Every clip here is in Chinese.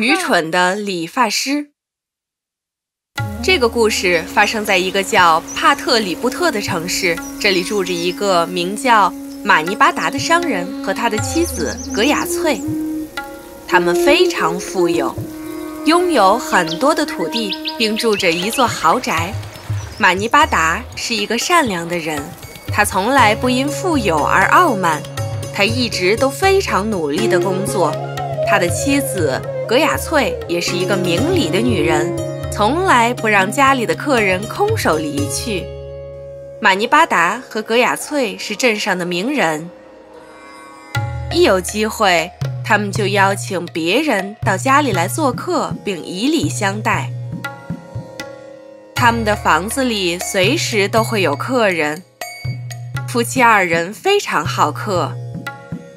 愚蠢的理发师。这个故事发生在一个叫帕特里布特的城市，这里住着一个名叫马尼巴达的商人和他的妻子格雅翠。他们非常富有，拥有很多的土地，并住着一座豪宅。马尼巴达是一个善良的人，他从来不因富有而傲慢，他一直都非常努力地工作。他的妻子。格雅翠也是一个明理的女人，从来不让家里的客人空手离去。马尼巴达和格雅翠是镇上的名人，一有机会，他们就邀请别人到家里来做客，并以礼相待。他们的房子里随时都会有客人，夫妻二人非常好客。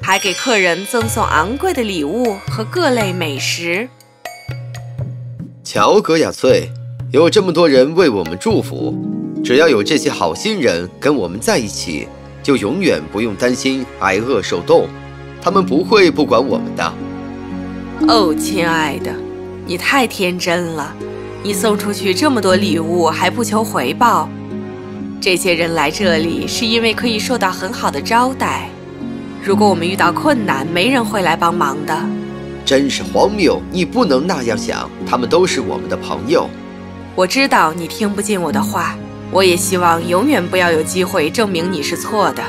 还给客人赠送昂贵的礼物和各类美食。乔格雅翠，有这么多人为我们祝福，只要有这些好心人跟我们在一起，就永远不用担心挨饿受冻。他们不会不管我们的。哦，亲爱的，你太天真了。你送出去这么多礼物还不求回报，这些人来这里是因为可以受到很好的招待。如果我们遇到困难，没人会来帮忙的，真是荒谬！你不能那样想，他们都是我们的朋友。我知道你听不进我的话，我也希望永远不要有机会证明你是错的。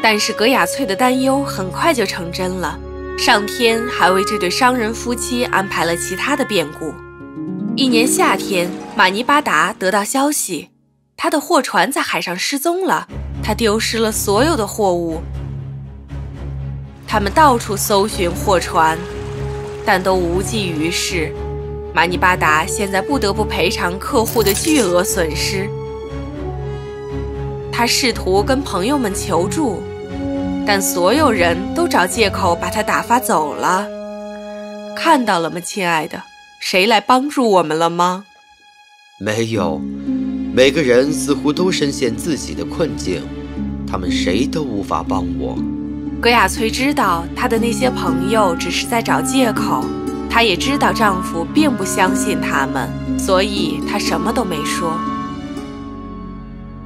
但是格雅翠的担忧很快就成真了，上天还为这对商人夫妻安排了其他的变故。一年夏天，马尼巴达得到消息，他的货船在海上失踪了，他丢失了所有的货物。他们到处搜寻货船，但都无济于事。马尼巴达现在不得不赔偿客户的巨额损失。他试图跟朋友们求助，但所有人都找借口把他打发走了。看到了吗，亲爱的？谁来帮助我们了吗？没有。每个人似乎都深陷自己的困境，他们谁都无法帮我。格雅翠知道她的那些朋友只是在找借口，她也知道丈夫并不相信他们，所以她什么都没说。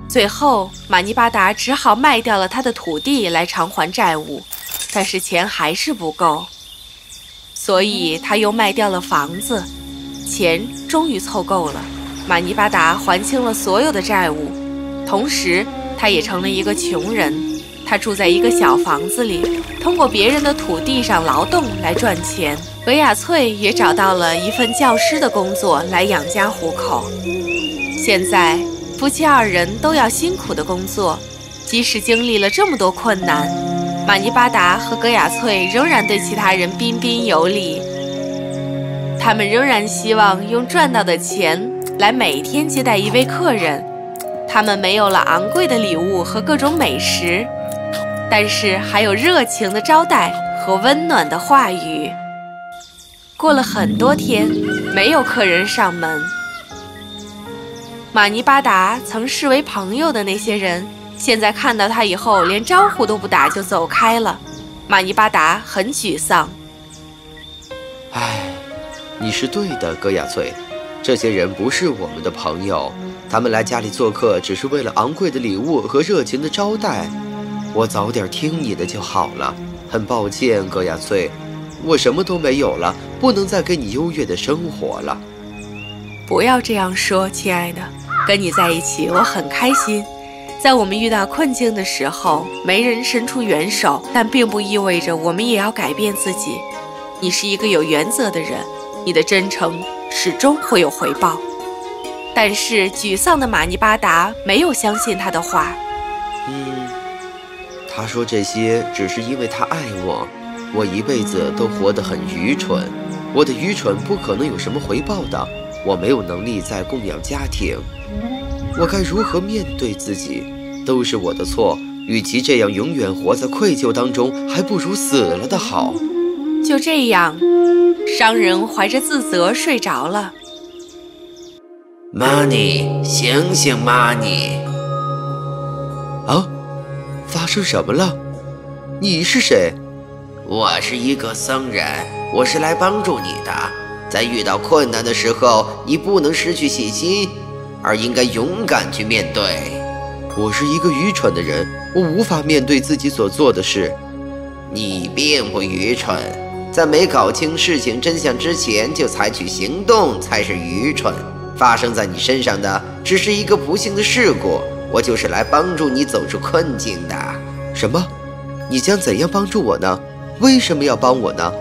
最后，马尼巴达只好卖掉了他的土地来偿还债务，但是钱还是不够，所以他又卖掉了房子，钱终于凑够了。马尼巴达还清了所有的债务，同时他也成了一个穷人。他住在一个小房子里，通过别人的土地上劳动来赚钱。格雅翠也找到了一份教师的工作来养家糊口。现在夫妻二人都要辛苦的工作，即使经历了这么多困难，马尼巴达和格雅翠仍然对其他人彬彬有礼。他们仍然希望用赚到的钱来每天接待一位客人。他们没有了昂贵的礼物和各种美食。但是还有热情的招待和温暖的话语。过了很多天，没有客人上门。马尼巴达曾视为朋友的那些人，现在看到他以后，连招呼都不打就走开了。马尼巴达很沮丧。唉，你是对的，戈雅翠。这些人不是我们的朋友，他们来家里做客，只是为了昂贵的礼物和热情的招待。我早点听你的就好了。很抱歉，格雅翠，我什么都没有了，不能再给你优越的生活了。不要这样说，亲爱的，跟你在一起我很开心。在我们遇到困境的时候，没人伸出援手，但并不意味着我们也要改变自己。你是一个有原则的人，你的真诚始终会有回报。但是沮丧的马尼巴达没有相信他的话。他说这些只是因为他爱我，我一辈子都活得很愚蠢，我的愚蠢不可能有什么回报的，我没有能力再供养家庭，我该如何面对自己？都是我的错，与其这样永远活在愧疚当中，还不如死了的好。就这样，商人怀着自责睡着了。Money，醒醒，Money！生什么了？你是谁？我是一个僧人，我是来帮助你的。在遇到困难的时候，你不能失去信心，而应该勇敢去面对。我是一个愚蠢的人，我无法面对自己所做的事。你并不愚蠢，在没搞清事情真相之前就采取行动才是愚蠢。发生在你身上的只是一个不幸的事故，我就是来帮助你走出困境的。什么？你将怎样帮助我呢？为什么要帮我呢？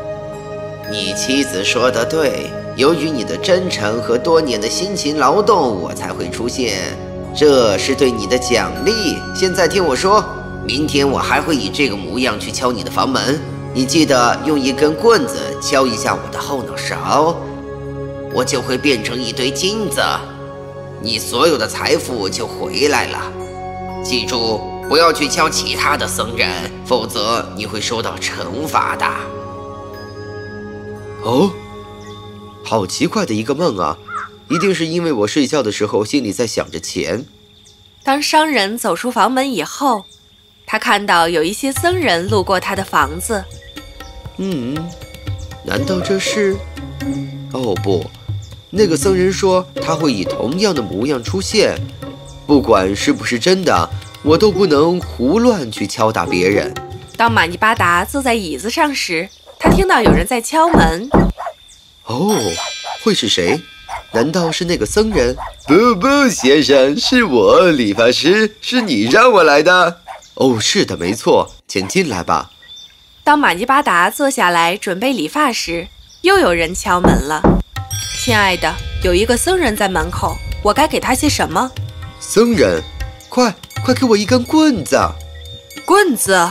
你妻子说的对，由于你的真诚和多年的辛勤劳动，我才会出现。这是对你的奖励。现在听我说，明天我还会以这个模样去敲你的房门。你记得用一根棍子敲一下我的后脑勺，我就会变成一堆金子，你所有的财富就回来了。记住，不要去敲其他的僧人，否则你会受到惩罚的。哦，好奇怪的一个梦啊！一定是因为我睡觉的时候心里在想着钱。当商人走出房门以后，他看到有一些僧人路过他的房子。嗯，难道这是？哦不，那个僧人说他会以同样的模样出现。不管是不是真的，我都不能胡乱去敲打别人。当玛尼巴达坐在椅子上时。他听到有人在敲门。哦，会是谁？难道是那个僧人？不不，先生，是我，理发师，是你让我来的。哦，是的，没错，请进来吧。当玛尼巴达坐下来准备理发时，又有人敲门了。亲爱的，有一个僧人在门口，我该给他些什么？僧人，快快给我一根棍子！棍子？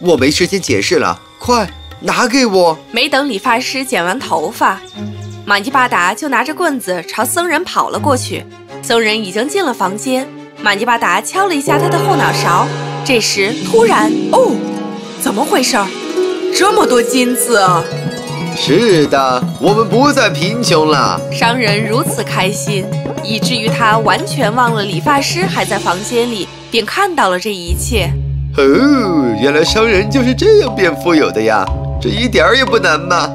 我没时间解释了，快！拿给我！没等理发师剪完头发，玛尼巴达就拿着棍子朝僧人跑了过去。僧人已经进了房间，玛尼巴达敲了一下他的后脑勺。这时，突然，哦，怎么回事？这么多金子！是的，我们不再贫穷了。商人如此开心，以至于他完全忘了理发师还在房间里，并看到了这一切。哦，原来商人就是这样变富有的呀！这一点儿也不难嘛。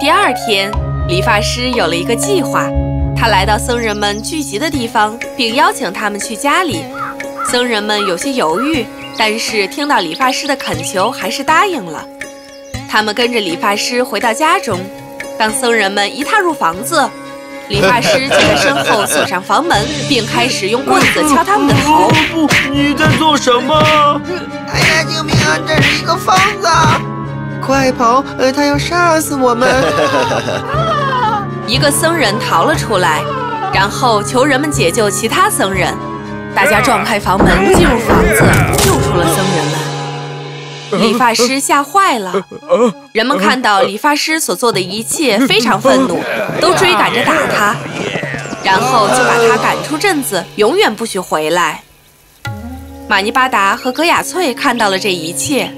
第二天，理发师有了一个计划，他来到僧人们聚集的地方，并邀请他们去家里。僧人们有些犹豫，但是听到理发师的恳求，还是答应了。他们跟着理发师回到家中。当僧人们一踏入房子，理发师就在身后锁上房门，并开始用棍子敲他们的头。不，你在做什么？哎呀，救命啊！这是一个疯子，快跑！呃，他要杀死我们。一个僧人逃了出来，然后求人们解救其他僧人。大家撞开房门，进入房子，救出了僧人们。理发师吓坏了，人们看到理发师所做的一切，非常愤怒，都追赶着打他，然后就把他赶出镇子，永远不许回来。玛尼巴达和格雅翠看到了这一切。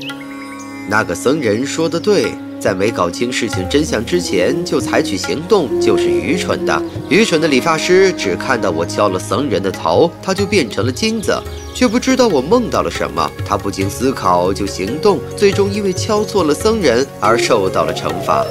那个僧人说的对，在没搞清事情真相之前就采取行动，就是愚蠢的。愚蠢的理发师只看到我敲了僧人的头，他就变成了金子，却不知道我梦到了什么。他不经思考就行动，最终因为敲错了僧人而受到了惩罚。